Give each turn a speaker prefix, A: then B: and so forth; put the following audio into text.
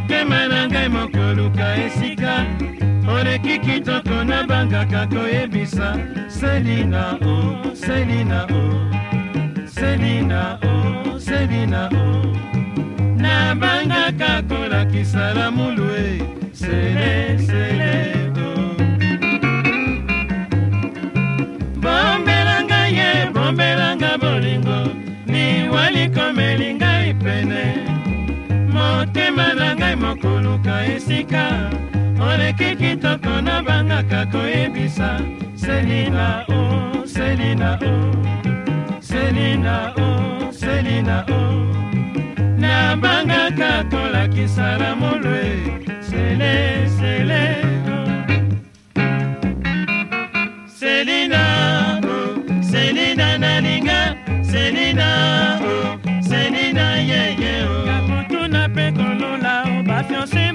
A: motema na ngai mokoluka esika oleki kitoko nabangaka koyebisa selina o selina o selina o selina o nabangaka kolakisa lamulu e sele sele o bombela ngai ye bombela nga bolingo liwali komeli ngai pene motema ngai mokoluka esika oleki kitoko nabangaka koyebisa selina o oh, selina o oh, selina o oh, selina o nabangaka kolakisa la molwe sele sele selina canción se